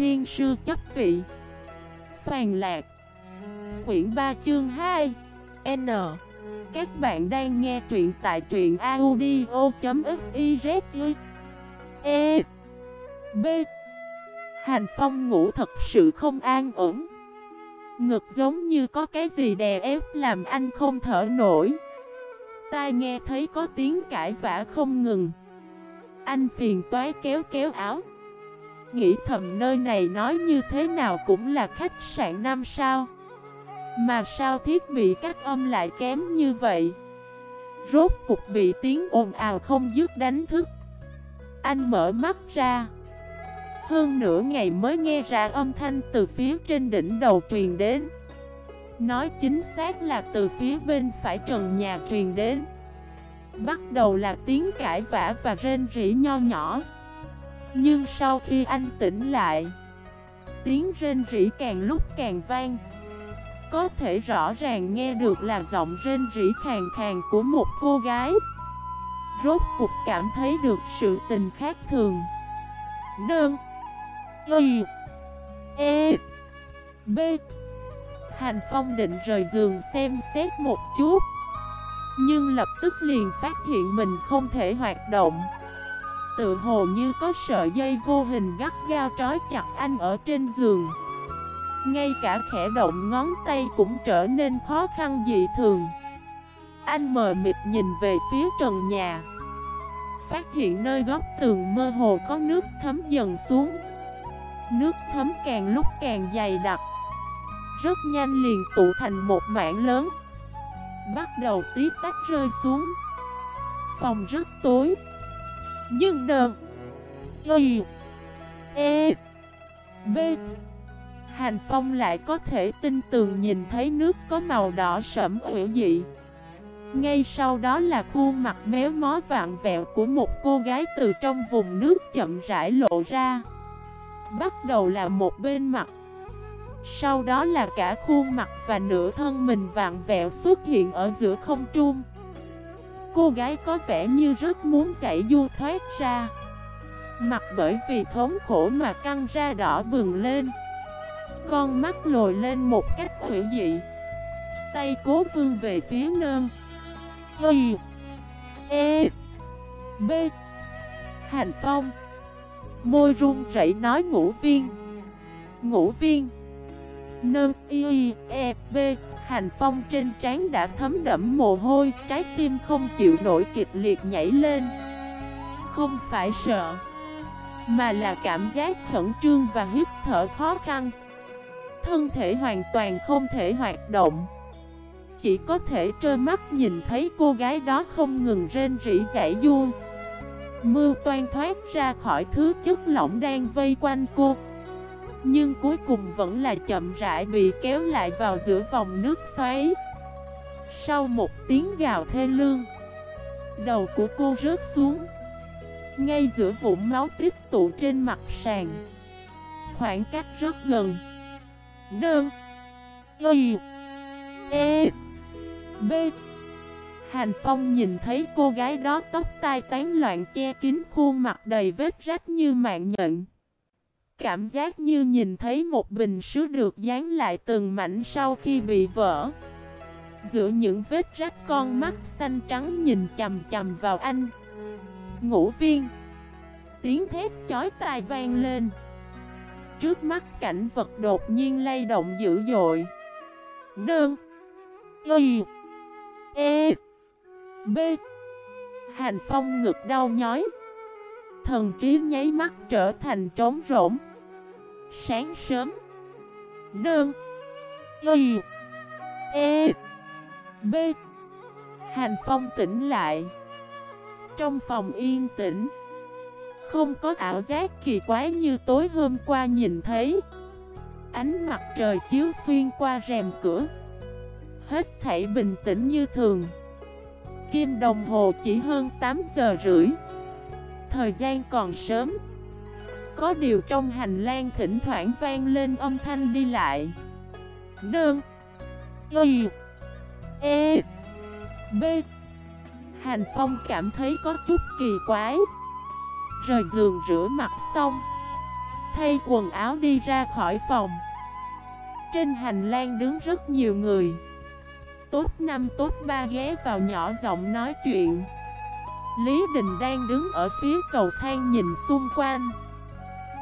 thiên sư chấp vị. Phàn lạc. Quyển 3 chương 2 N. Các bạn đang nghe truyện tại truyện audio.xyz E. B. Hành phong ngủ thật sự không an ổn. Ngực giống như có cái gì đè ép làm anh không thở nổi. Tai nghe thấy có tiếng cãi vã không ngừng. Anh phiền toái kéo kéo áo. Nghĩ thầm nơi này nói như thế nào cũng là khách sạn năm sao. Mà sao thiết bị cách âm lại kém như vậy? Rốt cục bị tiếng ồn ào không dứt đánh thức. Anh mở mắt ra. Hơn nửa ngày mới nghe ra âm thanh từ phía trên đỉnh đầu truyền đến. Nói chính xác là từ phía bên phải trần nhà truyền đến. Bắt đầu là tiếng cãi vã và rên rỉ nho nhỏ. Nhưng sau khi anh tỉnh lại, Tiếng rên rỉ càng lúc càng vang. Có thể rõ ràng nghe được là giọng rên rỉ khàn khàn của một cô gái. Rốt cục cảm thấy được sự tình khác thường. Đơn Y E B. Hành Phong định rời giường xem xét một chút, Nhưng lập tức liền phát hiện mình không thể hoạt động. Tự hồ như có sợi dây vô hình gắt gao trói chặt anh ở trên giường. Ngay cả khẽ động ngón tay cũng trở nên khó khăn dị thường. Anh mờ mịt nhìn về phía trần nhà. Phát hiện nơi góc tường mơ hồ có nước thấm dần xuống. Nước thấm càng lúc càng dày đặc. Rất nhanh liền tụ thành một mảng lớn. Bắt đầu tiếp tách rơi xuống. Phòng rất tối. Nhưng đơn Y E B. Hành Phong lại có thể tin tường nhìn thấy nước có màu đỏ sẫm ủy dị. Ngay sau đó là khuôn mặt méo mó vạn vẹo của một cô gái từ trong vùng nước chậm rãi lộ ra. Bắt đầu là một bên mặt. Sau đó là cả khuôn mặt và nửa thân mình vạn vẹo xuất hiện ở giữa không trung. Cô gái có vẻ như rất muốn giải du thoát ra. Mặt bởi vì thống khổ mà căng ra đỏ bừng lên. Con mắt lồi lên một cách hữu dị. Tay cố vương về phía nơn Y E B. Hành phong. Môi run rẩy nói ngũ viên. Ngũ viên. Nơn y e b. Hành phong trên trán đã thấm đẫm mồ hôi, Trái tim không chịu nổi kịch liệt nhảy lên. Không phải sợ, Mà là cảm giác khẩn trương và hít thở khó khăn. Thân thể hoàn toàn không thể hoạt động. Chỉ có thể trơ mắt nhìn thấy cô gái đó không ngừng rên rỉ giải du. Mưu toan thoát ra khỏi thứ chất lỏng đang vây quanh cô. Nhưng cuối cùng vẫn là chậm rãi bị kéo lại vào giữa vòng nước xoáy. Sau một tiếng gào thê lương, Đầu của cô rớt xuống. Ngay giữa vũng máu tiếp tụ trên mặt sàn, Khoảng cách rất gần. Đơn, Y E B. Hành Phong nhìn thấy cô gái đó tóc tai tán loạn che kín khuôn mặt đầy vết rách như mạng nhện. Cảm giác như nhìn thấy một bình sứ được dán lại từng mảnh sau khi bị vỡ. Giữa những vết rách con mắt xanh trắng nhìn chầm chầm vào anh. Ngũ viên. Tiếng thét chói tai vang lên. Trước mắt cảnh vật đột nhiên lay động dữ dội. Đơn. Y. E. B. Hành phong ngực đau nhói Thần trí nháy mắt trở thành trống rỗng Sáng sớm. Nương. Y. E. B. Hành phong tỉnh lại. Trong phòng yên tĩnh. Không có ảo giác kỳ quái như tối hôm qua nhìn thấy. Ánh mặt trời chiếu xuyên qua rèm cửa. Hết thảy bình tĩnh như thường. Kim đồng hồ chỉ hơn 8 giờ rưỡi. Thời gian còn sớm. Có điều trong hành lang thỉnh thoảng vang lên âm thanh đi lại. Đơn Y E B. Hành Phong cảm thấy có chút kỳ quái. Rời giường rửa mặt xong, Thay quần áo đi ra khỏi phòng. Trên hành lang đứng rất nhiều người. Tốt năm, tốt ba ghé vào nhỏ giọng nói chuyện. Lý Đình đang đứng ở phía cầu thang nhìn xung quanh.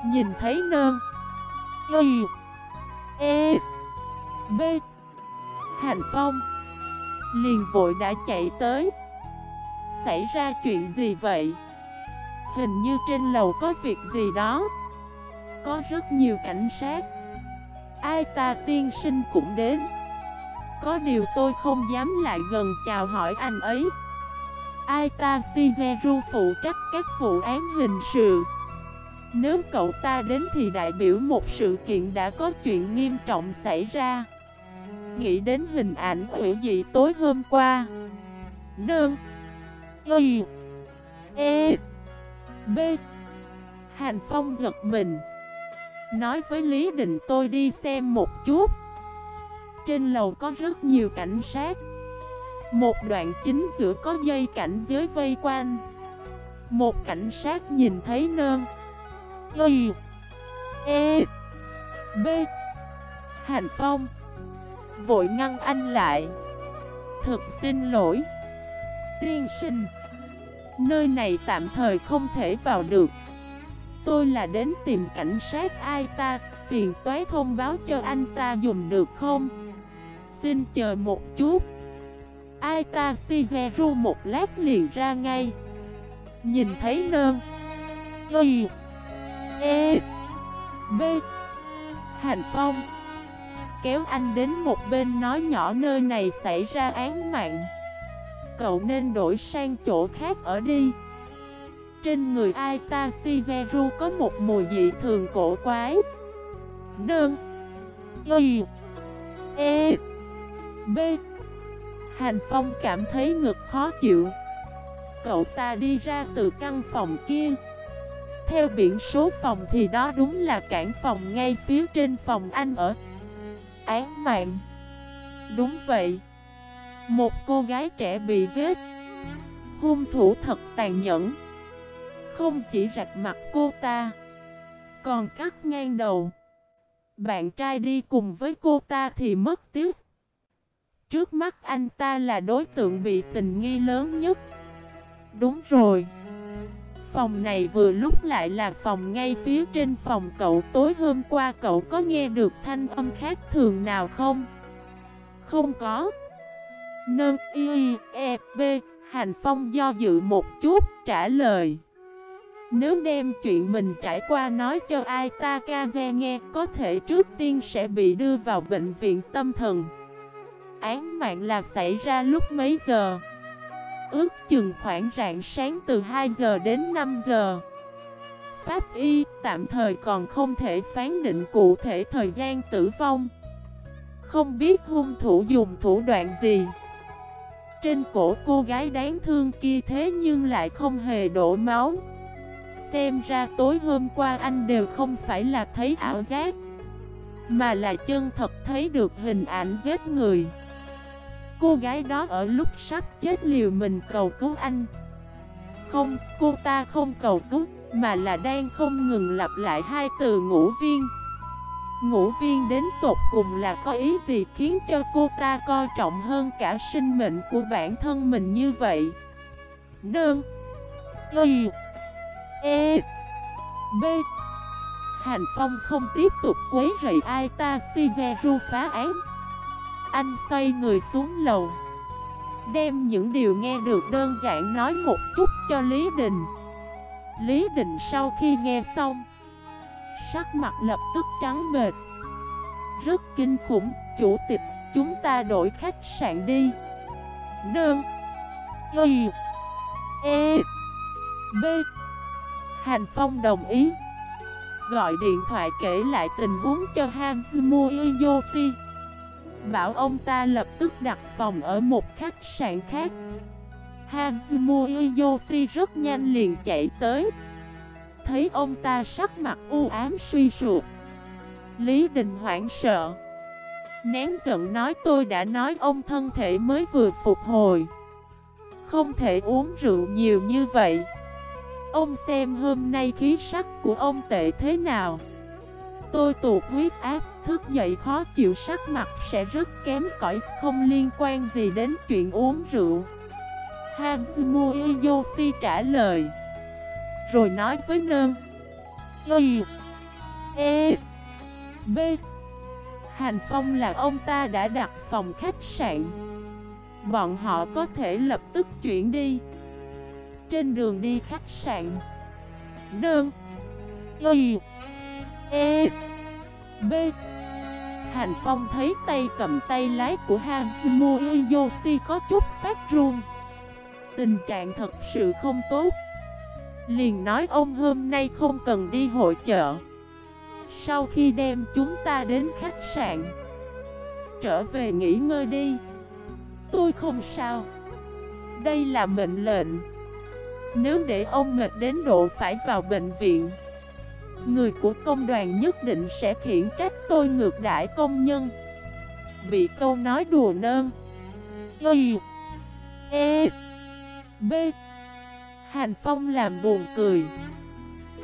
Nhìn thấy nơ Y. E. B Hành Phong. Liền vội đã chạy tới. Xảy ra chuyện gì vậy? Hình như trên lầu có việc gì đó. Có rất nhiều cảnh sát. Ai ta tiên sinh cũng đến. Có điều tôi không dám lại gần chào hỏi anh ấy. Ai ta Shigeru phụ trách các vụ án hình sự. Nếu cậu ta đến thì đại biểu một sự kiện đã có chuyện nghiêm trọng xảy ra. Nghĩ đến hình ảnh hữu dị tối hôm qua. Nương. Y. E. B. Hành Phong giật mình. Nói với Lý Định tôi đi xem một chút. Trên lầu có rất nhiều cảnh sát. Một đoạn chính giữa có dây cảnh giới vây quanh. Một cảnh sát nhìn thấy nơn Y E B. Hàn Phong. Vội ngăn anh lại. Thực xin lỗi. Tiên sinh, Nơi này tạm thời không thể vào được. Tôi là đến tìm cảnh sát ai ta, Phiền toái thông báo cho anh ta dùng được không? Xin chờ một chút. Ai ta Shigeru một lát liền ra ngay. Nhìn thấy nơn. Y E B. Hành Phong. Kéo anh đến một bên nói nhỏ nơi này xảy ra án mạng. Cậu nên đổi sang chỗ khác ở đi. Trên người Aita Shigeru có một mùi dị thường cổ quái. Nương. Y. E. B. Hành Phong cảm thấy ngực khó chịu. Cậu ta đi ra từ căn phòng kia. Theo biển số phòng thì đó đúng là cản phòng ngay phía trên phòng anh ở. Án mạng. Đúng vậy. Một cô gái trẻ bị giết. Hung thủ thật tàn nhẫn. Không chỉ rạch mặt cô ta, Còn cắt ngang đầu. Bạn trai đi cùng với cô ta thì mất tiếc. Trước mắt anh ta là đối tượng bị tình nghi lớn nhất. Đúng rồi. Phòng này vừa lúc lại là phòng ngay phía trên phòng. Cậu Tối hôm qua cậu có nghe được thanh âm khác thường nào không? Không có. Nâng y e b Hành Phong do dự một chút, trả lời. Nếu đem chuyện mình trải qua nói cho ai ta Kaze nghe, Có thể trước tiên sẽ bị đưa vào bệnh viện tâm thần. Án mạng là xảy ra lúc mấy giờ? Ước chừng khoảng rạng sáng từ 2 giờ đến 5 giờ. Pháp y tạm thời còn không thể phán định cụ thể thời gian tử vong. Không biết hung thủ dùng thủ đoạn gì. Trên cổ cô gái đáng thương kia thế nhưng lại không hề đổ máu. Xem ra tối hôm qua anh đều không phải là thấy ảo giác, Mà là chân thật thấy được hình ảnh giết người. Cô gái đó ở lúc sắp chết liều mình cầu cứu anh. Không, cô ta không cầu cứu Mà là đang không ngừng lặp lại hai từ ngũ viên. Ngũ viên đến tột cùng là có ý gì khiến cho cô ta coi trọng hơn cả sinh mệnh của bản thân mình như vậy? Đơn Y. E. B. Hành Phong không tiếp tục quấy rầy ai ta si phá án anh xoay người xuống lầu. Đem những điều nghe được đơn giản nói một chút cho Lý Đình. Lý Đình sau khi nghe xong, Sắc mặt lập tức trắng bệt Rất kinh khủng, Chủ tịch, chúng ta đổi khách sạn đi. Đơn. Y. E. B. Hành Phong đồng ý. Gọi điện thoại kể lại tình huống cho Hazumu Yoshi. Bảo ông ta lập tức đặt phòng ở một khách sạn khác. Hazumu Yoshi rất nhanh liền chạy tới. Thấy ông ta sắc mặt u ám suy sụp. Lý Đình hoảng sợ. Nén giận nói, tôi đã nói ông thân thể mới vừa phục hồi. Không thể uống rượu nhiều như vậy. Ông xem hôm nay khí sắc của ông tệ thế nào tôi tụt huyết áp, thức dậy khó chịu sắc mặt sẽ rất kém cỏi, không liên quan gì đến chuyện uống rượu. Hazumu Yoshi trả lời. Rồi nói với nơn. Y E B Hành Phong là ông ta đã đặt phòng khách sạn Bọn họ có thể lập tức chuyển đi Trên đường đi khách sạn Nương Y E B. Hành Phong thấy tay cầm tay lái của Hazumu Yoshi có chút phát run. Tình trạng thật sự không tốt. Liền nói ông hôm nay không cần đi hội chợ. Sau khi đem chúng ta đến khách sạn, Trở về nghỉ ngơi đi. Tôi không sao. Đây là mệnh lệnh. Nếu để ông mệt đến độ phải vào bệnh viện Người của công đoàn nhất định sẽ khiển trách tôi ngược đãi công nhân. Bị câu nói đùa nơn. Y. E. B. Hành Phong làm buồn cười.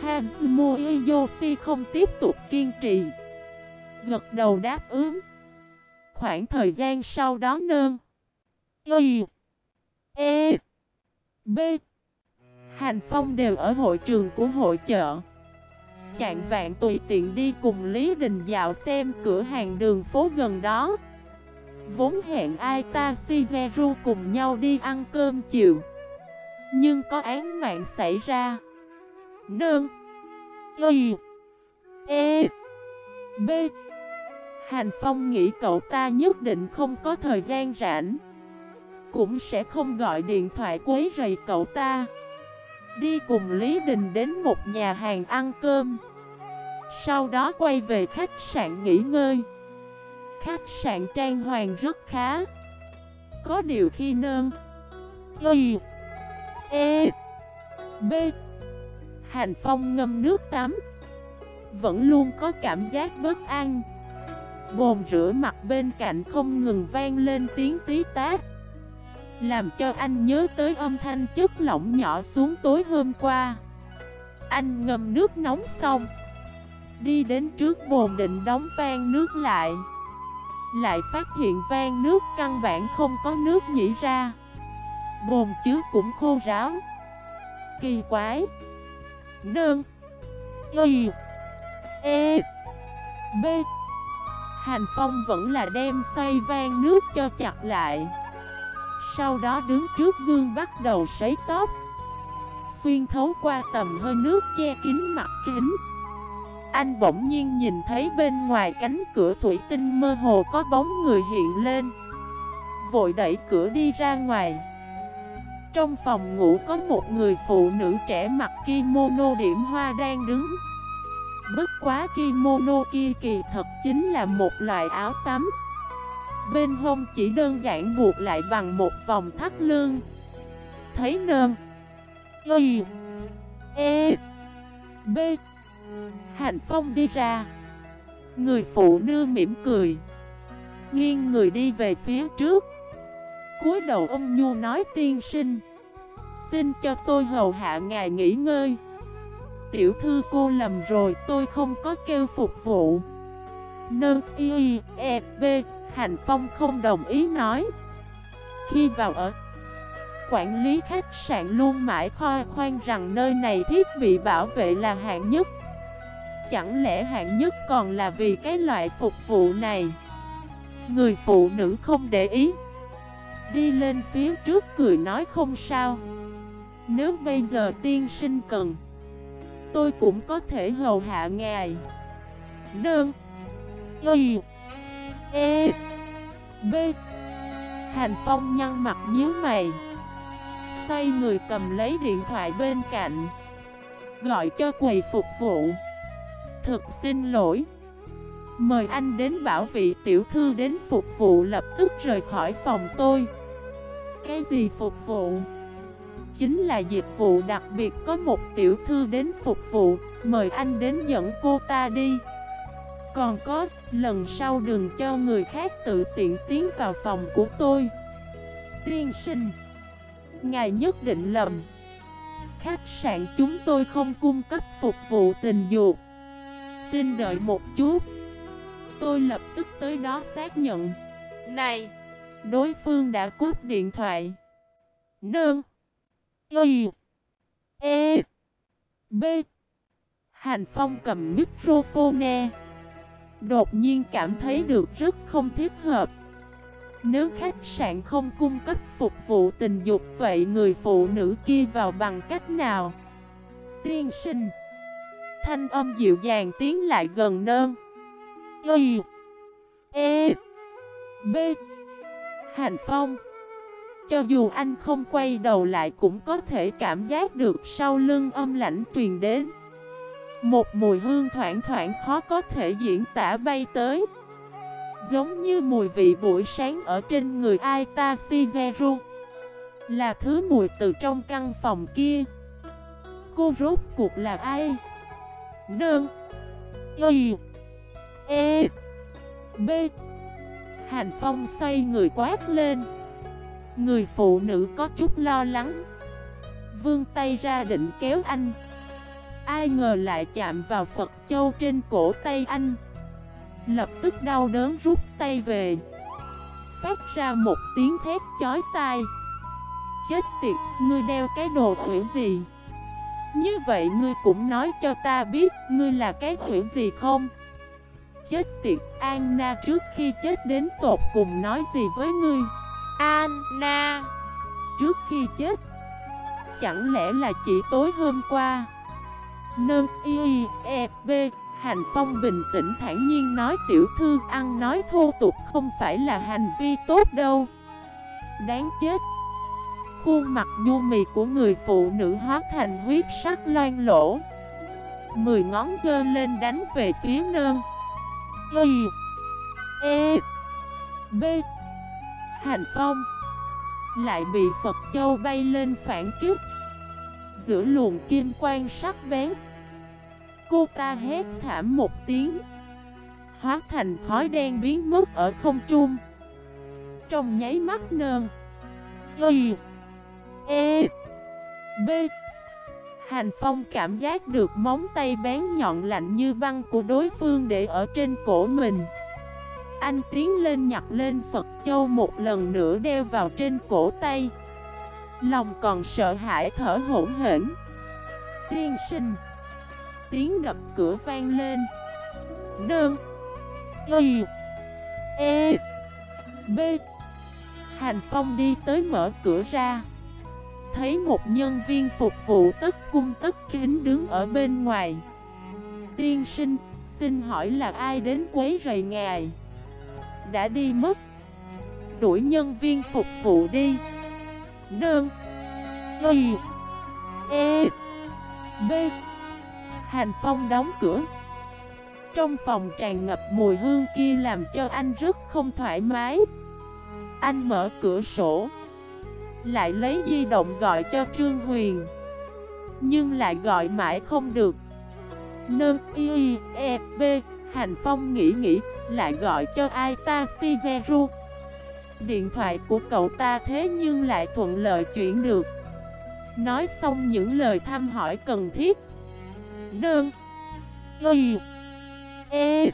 Hazumu Yoshi không tiếp tục kiên trì. Gật đầu đáp ứng. Khoảng thời gian sau đó nơn. Y. E. B. Hành Phong đều ở hội trường của hội chợ. Chạng vạn tùy tiện đi cùng Lý Đình dạo xem cửa hàng đường phố gần đó. Vốn hẹn Aita Shigeru cùng nhau đi ăn cơm chiều. Nhưng có án mạng xảy ra. Nương. Y. E. B. Hành Phong nghĩ cậu ta nhất định không có thời gian rảnh. Cũng sẽ không gọi điện thoại quấy rầy cậu ta. Đi cùng Lý Đình đến một nhà hàng ăn cơm. Sau đó quay về khách sạn nghỉ ngơi. Khách sạn trang hoàng rất khá. Có điều khi nơn Y E B, Hành Phong ngâm nước tắm, Vẫn luôn có cảm giác bất an. Bồn rửa mặt bên cạnh không ngừng vang lên tiếng tí tát. Làm cho anh nhớ tới âm thanh chất lỏng nhỏ xuống tối hôm qua. Anh ngâm nước nóng xong, Đi đến trước bồn định đóng van nước lại. Lại phát hiện van nước căn bản không có nước nhỉ ra. Bồn chứa cũng khô ráo. Kỳ quái. Nương. Y. E. B. Hành Phong vẫn là đem xoay van nước cho chặt lại. Sau đó đứng trước gương bắt đầu sấy tóc Xuyên thấu qua tầm hơi nước che kín mặt kính. Anh bỗng nhiên nhìn thấy bên ngoài cánh cửa thủy tinh mơ hồ có bóng người hiện lên. Vội đẩy cửa đi ra ngoài. Trong phòng ngủ có một người phụ nữ trẻ mặc kimono điểm hoa đang đứng. Bất quá kimono kia kỳ thật chính là một loại áo tắm. Bên hông chỉ đơn giản buộc lại bằng một vòng thắt lưng. Thấy nơn Y. E. B. Hành Phong đi ra. Người phụ nữ mỉm cười. Nghiêng người đi về phía trước. Cúi đầu ông Nhu nói tiên sinh. Xin cho tôi hầu hạ ngài nghỉ ngơi. Tiểu thư cô lầm rồi, tôi không có kêu phục vụ. Nơ y e b. Hành Phong không đồng ý nói. Khi vào ở, Quản lý khách sạn luôn mãi khoa khoan rằng nơi này thiết bị bảo vệ là hạng nhất. Chẳng lẽ hạng nhất còn là vì cái loại phục vụ này? Người phụ nữ không để ý. Đi lên phía trước cười nói không sao. Nếu bây giờ tiên sinh cần, Tôi cũng có thể hầu hạ ngài. Đơn Y. E B. Hành Phong nhăn mặt nhíu mày. Xoay người cầm lấy điện thoại bên cạnh. Gọi cho quầy phục vụ. Thực xin lỗi. Mời anh đến bảo vị tiểu thư đến phục vụ lập tức rời khỏi phòng tôi. Cái gì phục vụ? Chính là dịch vụ đặc biệt có một tiểu thư đến phục vụ. Mời anh đến dẫn cô ta đi. Còn có, lần sau đừng cho người khác tự tiện tiến vào phòng của tôi. Tiên sinh Ngài nhất định lầm. Khách sạn chúng tôi không cung cấp phục vụ tình dục. Xin đợi một chút. Tôi lập tức tới đó xác nhận. Này Đối phương đã cúp điện thoại. Nương. Y. E. B. Hành Phong cầm microphone Đột nhiên cảm thấy được rất không thiết hợp. Nếu khách sạn không cung cấp phục vụ tình dục, Vậy người phụ nữ kia vào bằng cách nào? Tiên sinh. Thanh âm dịu dàng tiến lại gần nơn. Y. E. B. Hành Phong. Cho dù anh không quay đầu lại cũng có thể cảm giác được sau lưng âm lãnh truyền đến. Một mùi hương thoảng thoảng khó có thể diễn tả bay tới. Giống như mùi vị buổi sáng ở trên người Aita Shigeru Là thứ mùi từ trong căn phòng kia. Cô rốt cuộc là ai? Nương. Y. E. B. Hành Phong xoay người quát lên. Người phụ nữ có chút lo lắng. Vương tay ra định kéo anh. Ai ngờ lại chạm vào Phật Châu trên cổ tay anh. Lập tức đau đớn rút tay về. Phát ra một tiếng thét chói tai. Chết tiệt, ngươi đeo cái đồ hủy gì? Như vậy ngươi cũng nói cho ta biết Ngươi là cái hủy gì không? Chết tiệt Anna trước khi chết đến tột cùng nói gì với ngươi? Anna Trước khi chết? Chẳng lẽ là chỉ tối hôm qua? Nâng y e b. Hành Phong bình tĩnh thản nhiên nói tiểu thư, ăn nói thô tục không phải là hành vi tốt đâu. Đáng chết. Khuôn mặt nhu mì của người phụ nữ hóa thành huyết sắc loan lỗ Mười ngón dơ lên đánh về phía nơn Y E B. Hành Phong Lại bị Phật Châu bay lên phản kích. Giữa luồng kim quang sắc bén Cô ta hét thảm một tiếng. Hóa thành khói đen biến mất ở không trung. Trong nháy mắt nơn Y E B. Hành Phong cảm giác được móng tay bén nhọn lạnh như băng của đối phương để ở trên cổ mình. Anh tiến lên nhặt lên Phật Châu một lần nữa đeo vào trên cổ tay. Lòng còn sợ hãi thở hỗn hển. Tiên sinh Tiếng đập cửa vang lên. Đơn Y E B. Hành Phong đi tới mở cửa ra. Thấy một nhân viên phục vụ tất cung tất kính đứng ở bên ngoài. Tiên sinh, xin hỏi là ai đến quấy rầy ngài? Đã đi mất. Đuổi nhân viên phục vụ đi. Đơn Y E B. Hành Phong đóng cửa. Trong phòng tràn ngập mùi hương kia làm cho anh rất không thoải mái. Anh mở cửa sổ, lại lấy di động gọi cho Trương Huyền, Nhưng lại gọi mãi không được. Nơ y e b, Hành Phong nghĩ nghĩ, Lại gọi cho ai ta Shigeru Điện thoại của cậu ta thế nhưng lại thuận lợi chuyển được. Nói xong những lời thăm hỏi cần thiết Đơn Y E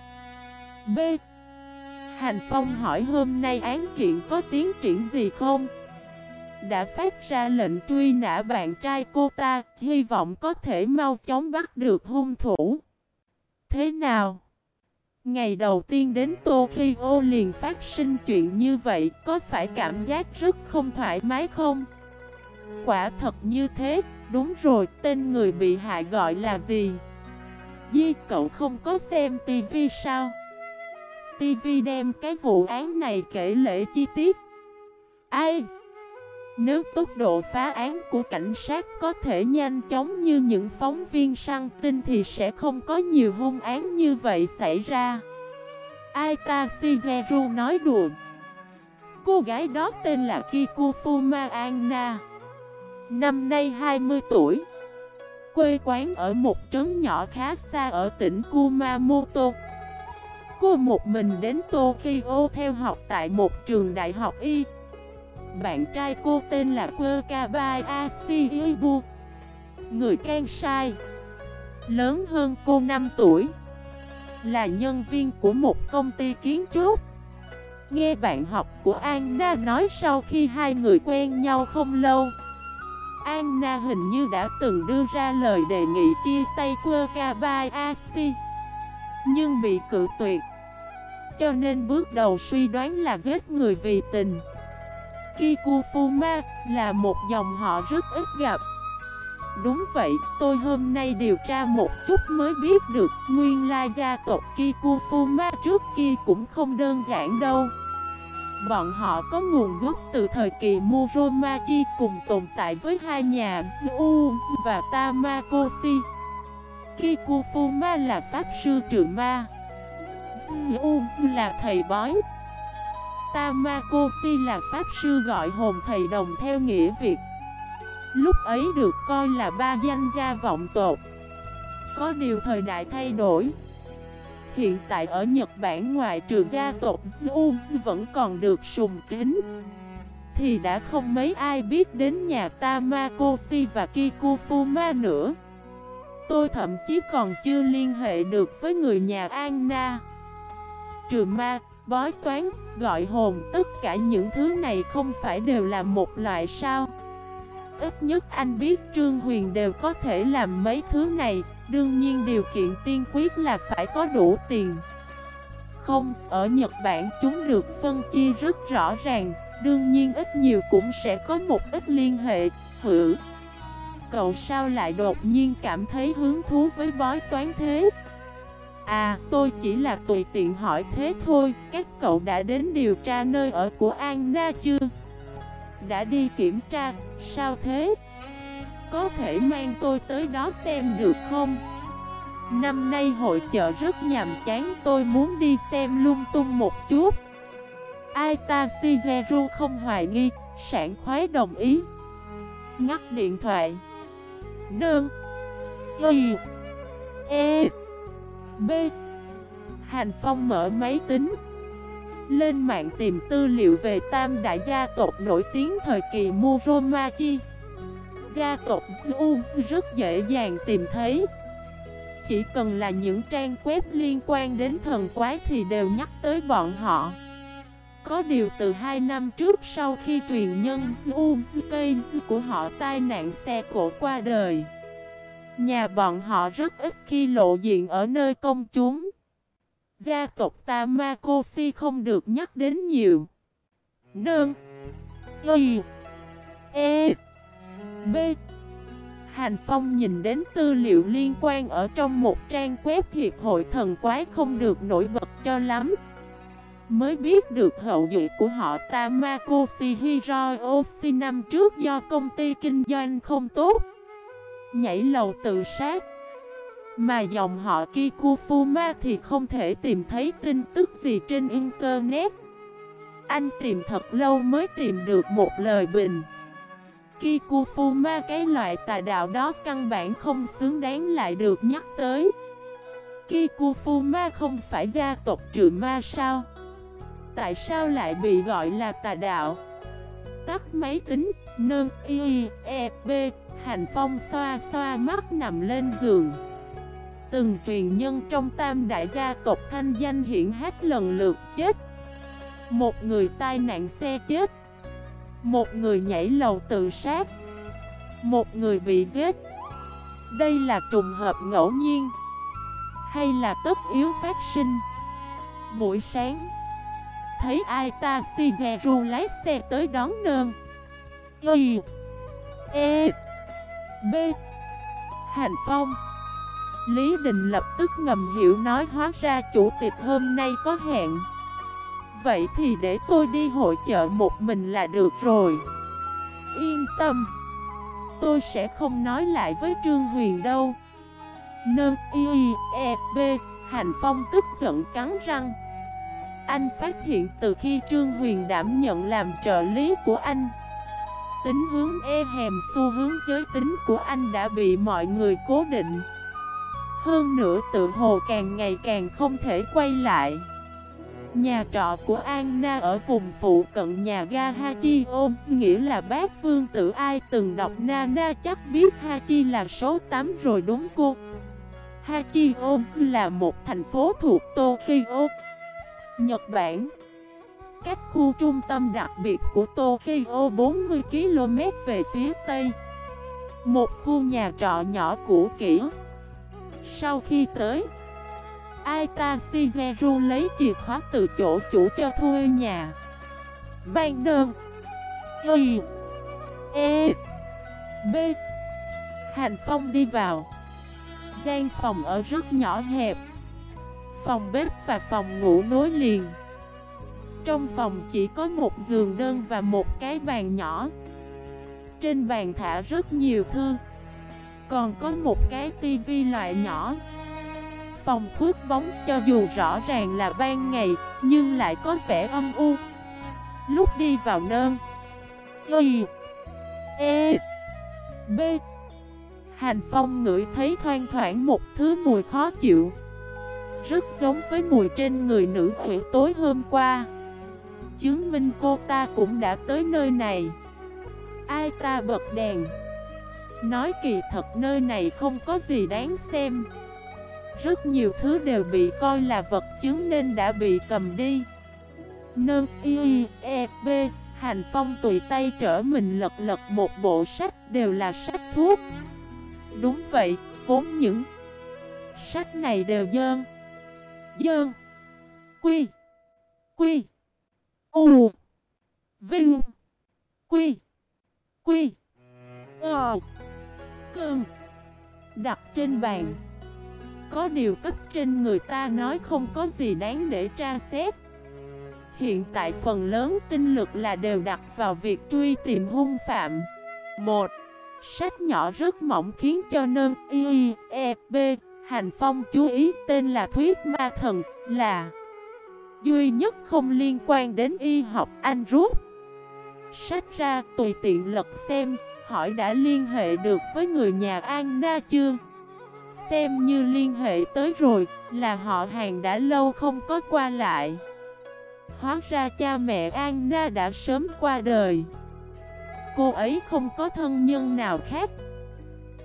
B Hành Phong hỏi hôm nay án kiện có tiến triển gì không? đã phát ra lệnh truy nã bạn trai cô ta, hy vọng có thể mau chóng bắt được hung thủ. Thế nào? Ngày đầu tiên đến Tokyo liền phát sinh chuyện như vậy, có phải cảm giác rất không thoải mái không? Quả thật như thế, đúng rồi, tên người bị hại gọi là gì? Di cậu không có xem tivi sao? Tivi đem cái vụ án này kể lễ chi tiết. Ai? Nếu tốc độ phá án của cảnh sát có thể nhanh chóng như những phóng viên săn tin thì sẽ không có nhiều hung án như vậy xảy ra. Aita Shigeru nói đùa. Cô gái đó tên là Kikufuma Anna. Năm nay 20 tuổi. Quê quán ở một trấn nhỏ khá xa ở tỉnh Kumamoto. Cô một mình đến Tokyo theo học tại một trường đại học y. Bạn trai cô tên là Kukabai Ashiibu Người can sai Lớn hơn cô 5 tuổi Là nhân viên của một công ty kiến trúc Nghe bạn học của Anna nói sau khi hai người quen nhau không lâu Anna hình như đã từng đưa ra lời đề nghị chia tay Wakabayashi Nhưng bị cự tuyệt. Cho nên bước đầu suy đoán là giết người vì tình. Kikufuma là một dòng họ rất ít gặp. Đúng vậy, tôi hôm nay điều tra một chút mới biết được Nguyên lai gia tộc Kikufuma trước kia cũng không đơn giản đâu. Bọn họ có nguồn gốc từ thời kỳ Muromachi cùng tồn tại với hai nhà Zeus và Tamakoshi. Kikufuma là pháp sư trừ ma. Zeus là thầy bói. Tamakoshi là pháp sư gọi hồn thầy đồng theo nghĩa Việt. Lúc ấy được coi là ba danh gia vọng tột. Có điều thời đại thay đổi Hiện tại ở Nhật Bản ngoại trừ gia tộc Zeus vẫn còn được sùng kính Thì đã không mấy ai biết đến nhà Tamakoshi và Kikufuma nữa. Tôi thậm chí còn chưa liên hệ được với người nhà Anna. Trừ ma, bói toán, gọi hồn Tất cả những thứ này không phải đều là một loại sao? Ít nhất anh biết Trương Huyền đều có thể làm mấy thứ này. Đương nhiên điều kiện tiên quyết là phải có đủ tiền. Không, ở Nhật Bản chúng được phân chia rất rõ ràng Đương nhiên ít nhiều cũng sẽ có một ít liên hệ Hử Cậu sao lại đột nhiên cảm thấy hứng thú với bói toán thế? À tôi chỉ là tùy tiện hỏi thế thôi Các cậu đã đến điều tra nơi ở của Anna chưa? Đã đi kiểm tra Sao thế? Có thể mang tôi tới đó xem được không? Năm nay hội chợ rất nhàm chán tôi muốn đi xem lung tung một chút. Aita Shigeru không hoài nghi, sảng khoái đồng ý. Ngắt điện thoại. Nương. Y. E. B. Hành Phong mở máy tính. Lên mạng tìm tư liệu về tam đại gia tộc nổi tiếng thời kỳ Muromachi gia tộc Zeus rất dễ dàng tìm thấy. Chỉ cần là những trang web liên quan đến thần quái thì đều nhắc tới bọn họ. Có điều từ 2 năm trước sau khi truyền nhân Uzukei của họ tai nạn xe cổ qua đời, Nhà bọn họ rất ít khi lộ diện ở nơi công chúng. Gia tộc Tamakoshi không được nhắc đến nhiều. Nương, Y E B. Hành Phong nhìn đến tư liệu liên quan ở trong một trang web Hiệp hội thần quái không được nổi bật cho lắm. Mới biết được hậu duệ của họ Tamakoshi Hiroyoshi năm trước do công ty kinh doanh không tốt. Nhảy lầu tự sát. Mà dòng họ Kikufuma thì không thể tìm thấy tin tức gì trên Internet. Anh tìm thật lâu mới tìm được một lời bình. Kikufuma cái loại tà đạo đó căn bản không xứng đáng lại được nhắc tới Kikufuma không phải gia tộc trừ ma sao? Tại sao lại bị gọi là tà đạo? Tắt máy tính, nâng y, e, b, hành phong xoa xoa mắt nằm lên giường Từng truyền nhân trong tam đại gia tộc thanh danh hiển hát lần lượt chết Một người tai nạn xe chết một người nhảy lầu tự sát. Một người bị giết. Đây là trùng hợp ngẫu nhiên, Hay là tất yếu phát sinh? Buổi sáng, Thấy ai ta si ru lái xe tới đón nơn. Y E B. Hành Phong. Lý Đình lập tức ngầm hiểu nói hóa ra chủ tịch hôm nay có hẹn. Vậy thì để tôi đi hội chợ một mình là được rồi. Yên tâm. Tôi sẽ không nói lại với Trương Huyền đâu. Nơ y e b. Hành Phong tức giận cắn răng. Anh phát hiện từ khi Trương Huyền đảm nhận làm trợ lý của anh, Tính hướng e hèm xu hướng giới tính của anh đã bị mọi người cố định. Hơn nữa tự hồ càng ngày càng không thể quay lại. Nhà trọ của Anna ở vùng phụ cận nhà ga Hachi Oz nghĩa là bác vương tử ai từng đọc Nana chắc biết Hachi là số 8 rồi đúng cô Hachiozu là một thành phố thuộc Tokyo, Nhật Bản. Cách khu trung tâm đặc biệt của Tokyo 40 km về phía Tây. Một khu nhà trọ nhỏ cũ kỹ. Sau khi tới, Aita Shigeru lấy chìa khóa từ chỗ chủ cho thuê nhà. Ban đơn. Y. E. B. Hành Phong đi vào. Gian phòng ở rất nhỏ hẹp. Phòng bếp và phòng ngủ nối liền. Trong phòng chỉ có một giường đơn và một cái bàn nhỏ. Trên bàn thả rất nhiều thư. Còn có một cái tivi loại nhỏ. Phòng khuất bóng cho dù rõ ràng là ban ngày, Nhưng lại có vẻ âm u. Lúc đi vào nơn Y E B, Hành Phong ngửi thấy thoang thoảng một thứ mùi khó chịu. Rất giống với mùi trên người nữ quỷ tối hôm qua. Chứng minh cô ta cũng đã tới nơi này. Ai ta bật đèn? Nói kỳ thật nơi này không có gì đáng xem. Rất nhiều thứ đều bị coi là vật chứng nên đã bị cầm đi. Nâng y e b Hành Phong tùy tay trở mình lật lật một bộ sách đều là sách thuốc. Đúng vậy, vốn những sách này đều dơn Dơn Quy Quy U Vinh Quy Quy Ờ Cơn Đặt trên bàn. Có điều cấp trên người ta nói không có gì đáng để tra xét Hiện tại phần lớn tinh lực là đều đặt vào việc truy tìm hung phạm một Sách nhỏ rất mỏng khiến cho nơn y e b Hành Phong chú ý tên là Thuyết Ma Thần là duy nhất không liên quan đến y học Anh rút. Sách ra tùy tiện lật xem, hỏi đã liên hệ được với người nhà An Na chưa? Xem như liên hệ tới rồi, là họ hàng đã lâu không có qua lại. Hóa ra cha mẹ Anna đã sớm qua đời. Cô ấy không có thân nhân nào khác.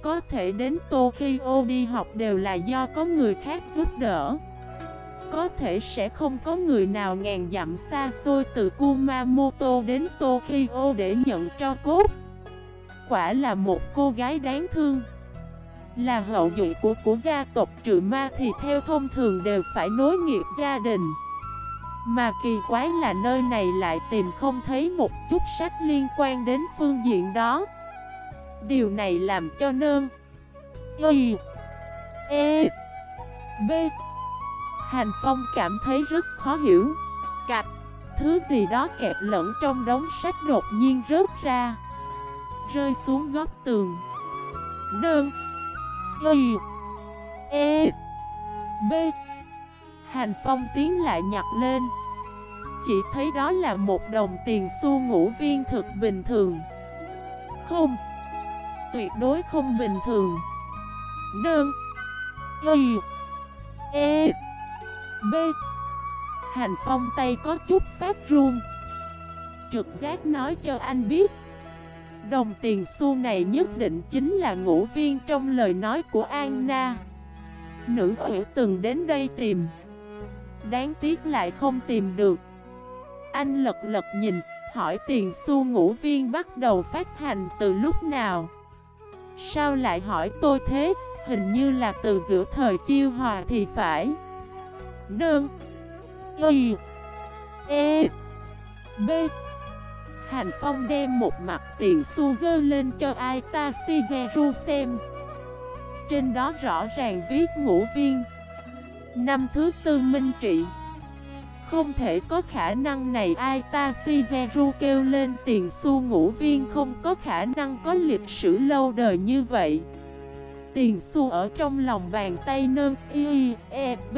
Có thể đến Tokyo đi học đều là do có người khác giúp đỡ. Có thể sẽ không có người nào ngàn dặm xa xôi từ Kumamoto đến Tokyo để nhận cho cốt. Quả là một cô gái đáng thương. Là hậu duệ của của gia tộc trừ ma thì theo thông thường đều phải nối nghiệp gia đình. Mà kỳ quái là nơi này lại tìm không thấy một chút sách liên quan đến phương diện đó. Điều này làm cho nơn, Y E B, Hành Phong cảm thấy rất khó hiểu. Cạch, Thứ gì đó kẹp lẫn trong đống sách đột nhiên rớt ra, Rơi xuống góc tường. Nương. Y E B. Hành Phong tiến lại nhặt lên. Chỉ thấy đó là một đồng tiền xu ngũ viên thực bình thường. Không. Tuyệt đối không bình thường. Đơn Y E B. Hành Phong tay có chút phát run. Trực giác nói cho anh biết. Đồng tiền xu này nhất định chính là ngũ viên trong lời nói của Anna. Nữ quỷ từng đến đây tìm. Đáng tiếc lại không tìm được. Anh lật lật nhìn, Hỏi tiền xu ngũ viên bắt đầu phát hành từ lúc nào? Sao lại hỏi tôi thế? Hình như là từ giữa thời chiêu hòa thì phải. Nương. Y. E. B. Hành Phong đem một mặt tiền xu dơ lên cho Aita Shigeru xem. Trên đó rõ ràng viết ngũ viên. Năm thứ tư minh trị. Không thể có khả năng này Aita Shigeru kêu lên tiền xu ngũ viên không có khả năng có lịch sử lâu đời như vậy. Tiền xu ở trong lòng bàn tay nâng y e b.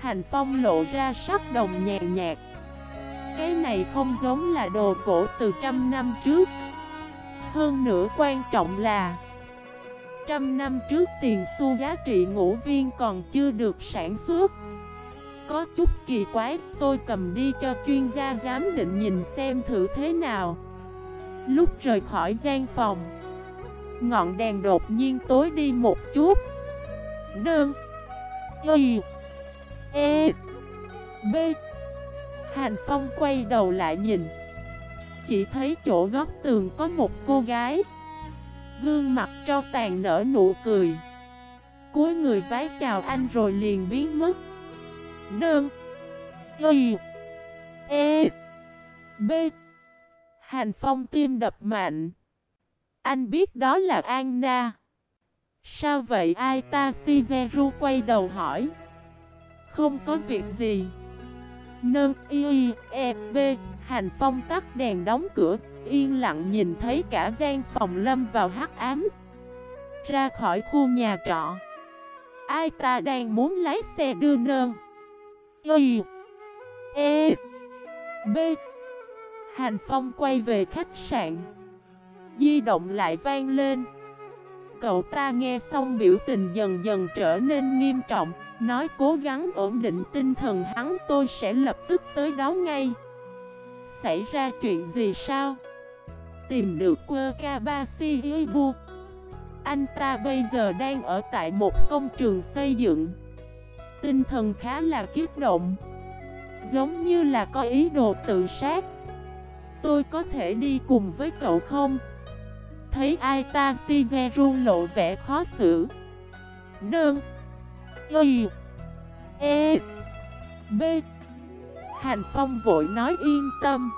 Hành phong lộ ra sắc đồng nhàn nhạt. Cái này không giống là đồ cổ từ trăm năm trước. Hơn nữa quan trọng là trăm năm trước tiền xu giá trị ngũ viên còn chưa được sản xuất. Có chút kỳ quái, tôi cầm đi cho chuyên gia giám định nhìn xem thử thế nào. Lúc rời khỏi gian phòng Ngọn đèn đột nhiên tối đi một chút. Đơn Y E B Hàn Phong quay đầu lại nhìn. Chỉ thấy chỗ góc tường có một cô gái. Gương mặt trao tàn nở nụ cười. Cuối người vái chào anh rồi liền biến mất. Nương. Y. E. B. Hàn Phong tim đập mạnh. Anh biết đó là Anna Sao vậy? Ai ta? Shigeru quay đầu hỏi. Không có việc gì. Nơ y e b. Hành phong tắt đèn đóng cửa, Yên lặng nhìn thấy cả gian phòng lâm vào hắc ám. Ra khỏi khu nhà trọ. Ai ta đang muốn lái xe đưa nơ Y E B. Hành phong quay về khách sạn. Di động lại vang lên. Cậu ta nghe xong biểu tình dần dần trở nên nghiêm trọng, Nói cố gắng ổn định tinh thần hắn tôi sẽ lập tức tới đó ngay. Xảy ra chuyện gì sao? Tìm được quơ Kabashi Ibu Anh ta bây giờ đang ở tại một công trường xây dựng. Tinh thần khá là kiết động. Giống như là có ý đồ tự sát. Tôi có thể đi cùng với cậu không? Thấy ai ta Shigeru lộ vẻ khó xử. Nương. Y. E. B. Hành Phong vội nói yên tâm.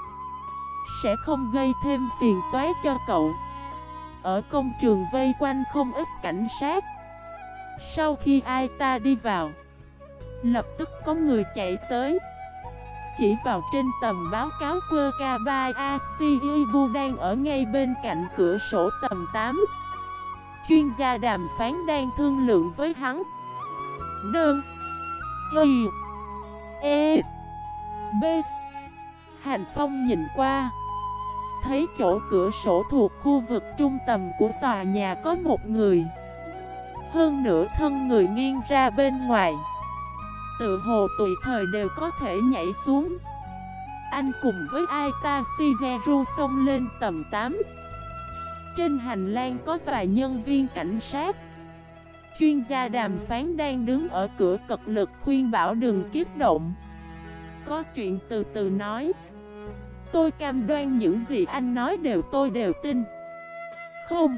Sẽ không gây thêm phiền toái cho cậu. Ở công trường vây quanh không ít cảnh sát. Sau khi ai ta đi vào, Lập tức có người chạy tới chỉ vào trên tầm báo cáo quơ Kabai Asiibu đang ở ngay bên cạnh cửa sổ tầm 8 Chuyên gia đàm phán đang thương lượng với hắn. Đơn Y. E. B. Hành Phong nhìn qua. Thấy chỗ cửa sổ thuộc khu vực trung tầm của tòa nhà có một người. Hơn nửa thân người nghiêng ra bên ngoài tự hồ tùy thời đều có thể nhảy xuống. Anh cùng với Aita Shigeru xông lên tầm 8 Trên hành lang có vài nhân viên cảnh sát. Chuyên gia đàm phán đang đứng ở cửa cật lực khuyên bảo đừng kiếp động. Có chuyện từ từ nói. Tôi cam đoan những gì anh nói đều tôi đều tin. Không.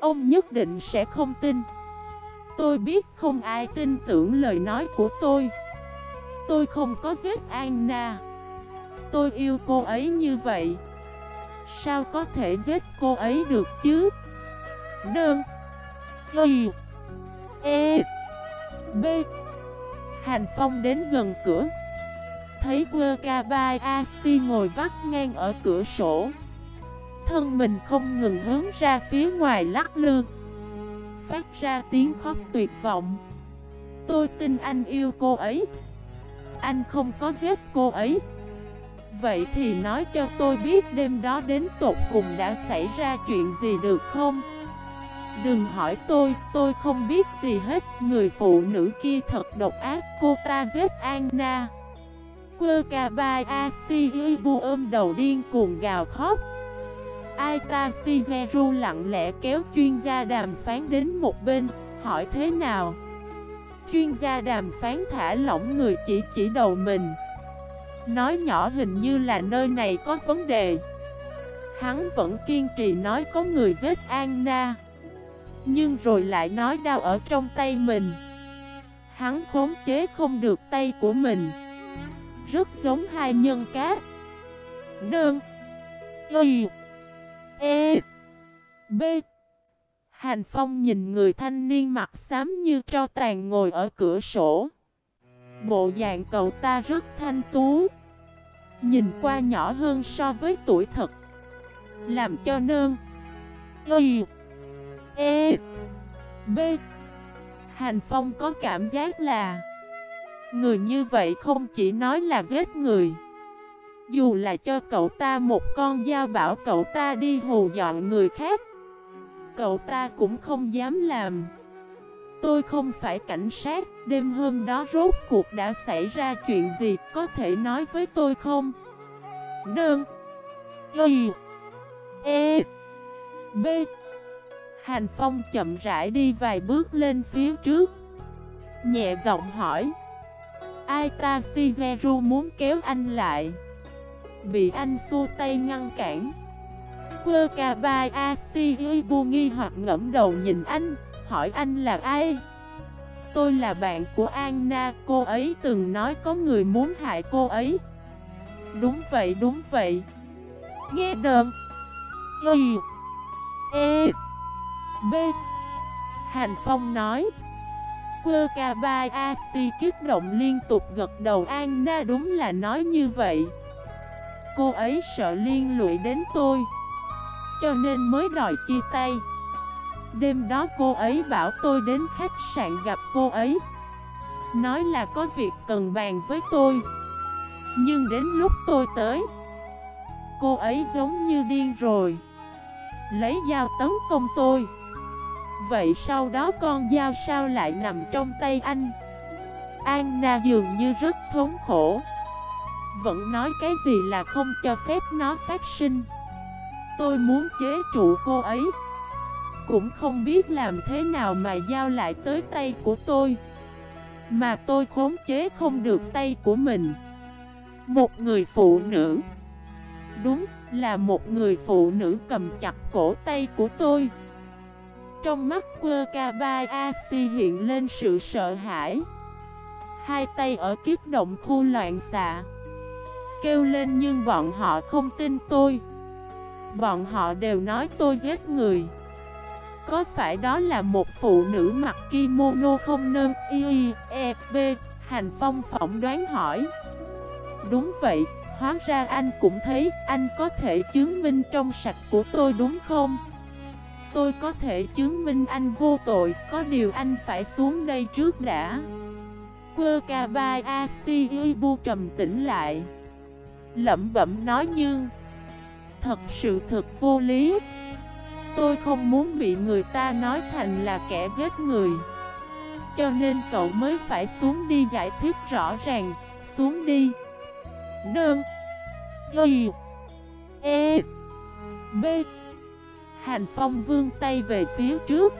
Ông nhất định sẽ không tin. Tôi biết không ai tin tưởng lời nói của tôi. Tôi không có giết Anna Tôi yêu cô ấy như vậy. Sao có thể giết cô ấy được chứ? Đơn Y E. B. Hành Phong đến gần cửa. Thấy Wakabayashi ngồi vắt ngang ở cửa sổ. Thân mình không ngừng hướng ra phía ngoài lắc lư phát ra tiếng khóc tuyệt vọng. Tôi tin anh yêu cô ấy. Anh không có giết cô ấy. Vậy thì nói cho tôi biết đêm đó đến tột cùng đã xảy ra chuyện gì được không? Đừng hỏi tôi, tôi không biết gì hết. Người phụ nữ kia thật độc ác, cô ta giết Anna. Quơ ca bai a si bu ôm đầu điên cuồng gào khóc. Aita Shigeru lặng lẽ kéo chuyên gia đàm phán đến một bên, hỏi thế nào? Chuyên gia đàm phán thả lỏng người chỉ chỉ đầu mình. Nói nhỏ hình như là nơi này có vấn đề. Hắn vẫn kiên trì nói có người giết Anna. Nhưng rồi lại nói đau ở trong tay mình. Hắn khống chế không được tay của mình. Rất giống hai nhân cát. Đơn. Y. E B. Hành Phong nhìn người thanh niên mặt xám như tro tàn ngồi ở cửa sổ. Bộ dạng cậu ta rất thanh tú. Nhìn qua nhỏ hơn so với tuổi thật. Làm cho nơn. Y E B. Hành Phong có cảm giác là Người như vậy không chỉ nói là giết người dù là cho cậu ta một con dao bảo cậu ta đi hù dọn người khác, Cậu ta cũng không dám làm. Tôi không phải cảnh sát, Đêm hôm đó rốt cuộc đã xảy ra chuyện gì, Có thể nói với tôi không? Đơn Y. E. B. Hành Phong chậm rãi đi vài bước lên phía trước, Nhẹ giọng hỏi. Ai ta Shigeru muốn kéo anh lại? Bị anh xua tay ngăn cản. Wakabayashi Ibu nghi hoặc ngẫm đầu nhìn anh, Hỏi anh là ai? Tôi là bạn của Anna Cô ấy từng nói có người muốn hại cô ấy. Đúng vậy đúng vậy. Nghe đờm. Y. E. B. Hành Phong nói. Wakabayashi kích động liên tục gật đầu Anna đúng là nói như vậy. Cô ấy sợ liên lụy đến tôi, Cho nên mới đòi chia tay. Đêm đó cô ấy bảo tôi đến khách sạn gặp cô ấy, Nói là có việc cần bàn với tôi. Nhưng đến lúc tôi tới, Cô ấy giống như điên rồi, Lấy dao tấn công tôi. Vậy sau đó con dao sao lại nằm trong tay anh? Anna dường như rất thống khổ. Vẫn nói cái gì là không cho phép nó phát sinh. Tôi muốn chế trụ cô ấy. Cũng không biết làm thế nào mà giao lại tới tay của tôi. Mà tôi khống chế không được tay của mình. Một người phụ nữ. Đúng là một người phụ nữ cầm chặt cổ tay của tôi. Trong mắt Wakabayashi hiện lên sự sợ hãi. Hai tay ở kiếp động khu loạn xạ. Kêu lên nhưng bọn họ không tin tôi. Bọn họ đều nói tôi giết người. Có phải đó là một phụ nữ mặc kimono không nơ? y e b Hành Phong phỏng đoán hỏi. Đúng vậy, hóa ra anh cũng thấy anh có thể chứng minh trong sạch của tôi đúng không? Tôi có thể chứng minh anh vô tội, có điều anh phải xuống đây trước đã. Wakabayashi Ibu trầm tĩnh lại. Lẩm bẩm nói nhưng, Thật sự thật vô lý. Tôi không muốn bị người ta nói thành là kẻ giết người. Cho nên cậu mới phải xuống đi giải thích rõ ràng, Xuống đi. Nương. Y. E. B. Hành Phong vương tay về phía trước.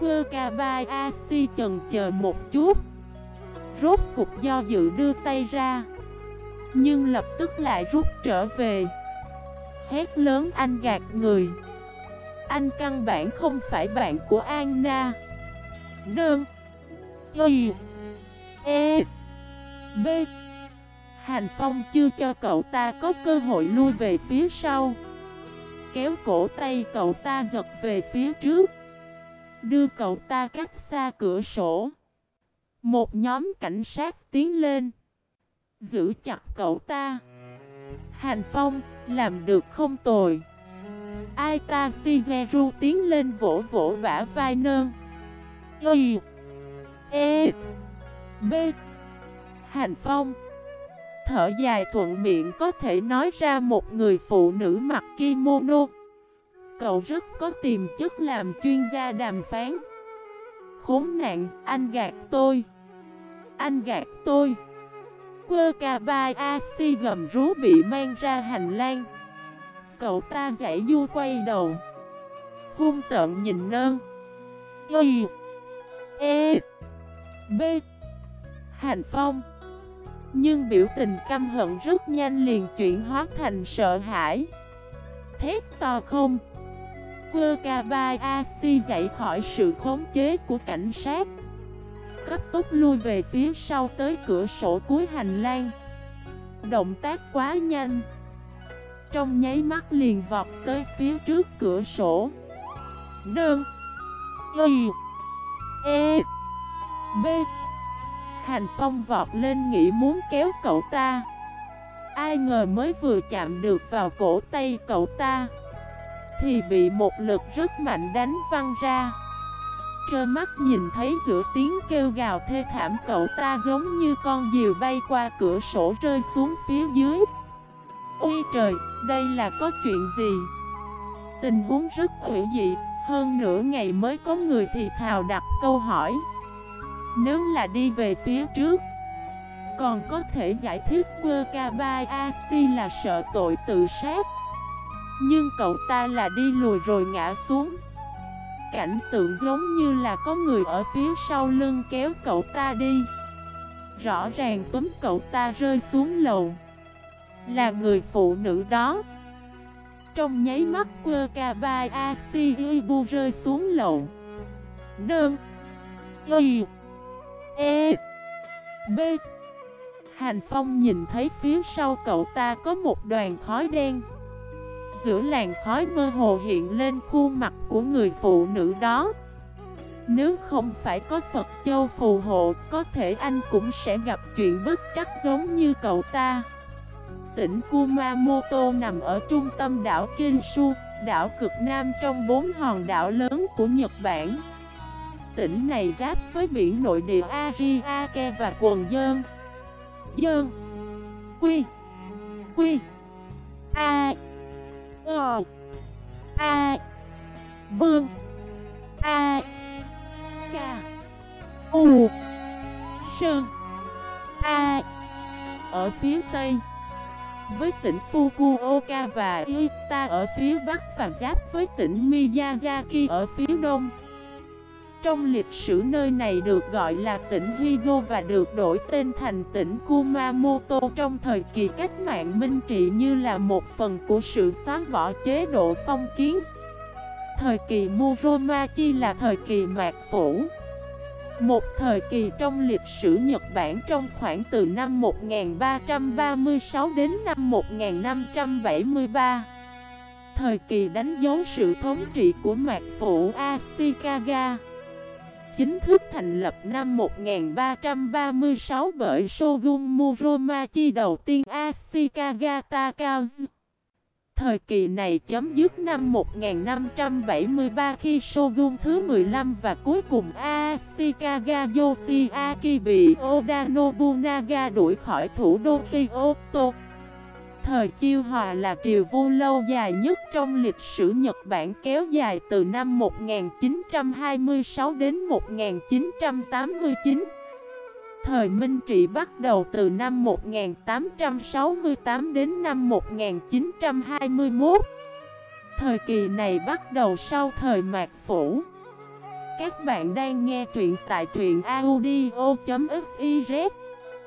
Wakabayashi chần chờ một chút. Rốt cục do dự đưa tay ra. Nhưng lập tức lại rút trở về. Hét lớn anh gạt người. Anh căn bản không phải bạn của Anna. Đơn. Y. E. B. Hành Phong chưa cho cậu ta có cơ hội lui về phía sau. Kéo cổ tay cậu ta giật về phía trước. Đưa cậu ta cách xa cửa sổ. Một nhóm cảnh sát tiến lên. Giữ chặt cậu ta. Hành Phong, làm được không tồi. Aita Shigeru tiến lên vỗ vỗ vả vai nơn. Y E B. Hành Phong Thở dài thuận miệng có thể nói ra một người phụ nữ mặc kimono. Cậu rất có tiềm chất làm chuyên gia đàm phán. Khốn nạn, anh gạt tôi. Anh gạt tôi. Wakabayashi gầm rú bị mang ra hành lang. Cậu ta giải du quay đầu. Hung tợn nhìn nơn Y E B. Hành phong. Nhưng biểu tình căm hận rất nhanh liền chuyển hóa thành sợ hãi. Thét to không. Wakabayashi dậy khỏi sự khống chế của cảnh sát cấp tốc lui về phía sau tới cửa sổ cuối hành lang. Động tác quá nhanh. Trong nháy mắt liền vọt tới phía trước cửa sổ. Đơn. Y. E. B. Hành Phong vọt lên nghĩ muốn kéo cậu ta. Ai ngờ mới vừa chạm được vào cổ tay cậu ta, Thì bị một lực rất mạnh đánh văng ra trơ mắt nhìn thấy giữa tiếng kêu gào thê thảm cậu ta giống như con diều bay qua cửa sổ rơi xuống phía dưới. Ôi trời, đây là có chuyện gì? Tình huống rất hữu dị, hơn nửa ngày mới có người thì thào đặt câu hỏi. Nếu là đi về phía trước Còn có thể giải thích Wakabayashi là sợ tội tự sát. Nhưng cậu ta là đi lùi rồi ngã xuống cảnh tượng giống như là có người ở phía sau lưng kéo cậu ta đi. Rõ ràng túm cậu ta rơi xuống lầu. Là người phụ nữ đó. Trong nháy mắt quơ ca bai a si bu rơi xuống lầu. Nương Y. E. B. Hành Phong nhìn thấy phía sau cậu ta có một đoàn khói đen. Giữa làn khói mơ hồ hiện lên khuôn mặt của người phụ nữ đó. Nếu không phải có Phật Châu phù hộ, Có thể anh cũng sẽ gặp chuyện bất trắc giống như cậu ta. Tỉnh Kumamoto nằm ở trung tâm đảo Kinshu Đảo cực nam trong bốn hòn đảo lớn của Nhật Bản. Tỉnh này giáp với biển nội địa Ariake và quần Dơn. Dơn. Quy. Quy. A. Ờ. A. Bương A. K U. Sơn. A. Ở phía Tây. Với tỉnh Fukuoka và Ita ở phía Bắc và giáp với tỉnh Miyazaki ở phía Đông. Trong lịch sử nơi này được gọi là tỉnh Higo và được đổi tên thành tỉnh Kumamoto trong thời kỳ cách mạng Minh Trị như là một phần của sự xóa bỏ chế độ phong kiến. Thời kỳ Muromachi là thời kỳ mạc phủ. Một thời kỳ trong lịch sử Nhật Bản trong khoảng từ năm 1336 đến năm 1573 Thời kỳ đánh dấu sự thống trị của mạc phủ Ashikaga chính thức thành lập năm 1336 bởi Shogun Muromachi đầu tiên Ashikaga Takao. Thời kỳ này chấm dứt năm 1573 khi Shogun thứ 15 và cuối cùng Ashikaga Yoshiaki bị Oda Nobunaga đuổi khỏi thủ đô Kyoto. Thời chiêu hòa là triều vua lâu dài nhất trong lịch sử Nhật Bản, kéo dài từ năm 1926 đến 1989. Thời Minh Trị bắt đầu từ năm 1868 đến năm 1921. Thời kỳ này bắt đầu sau thời Mạc Phủ. Các bạn đang nghe truyện tại truyện audio.fif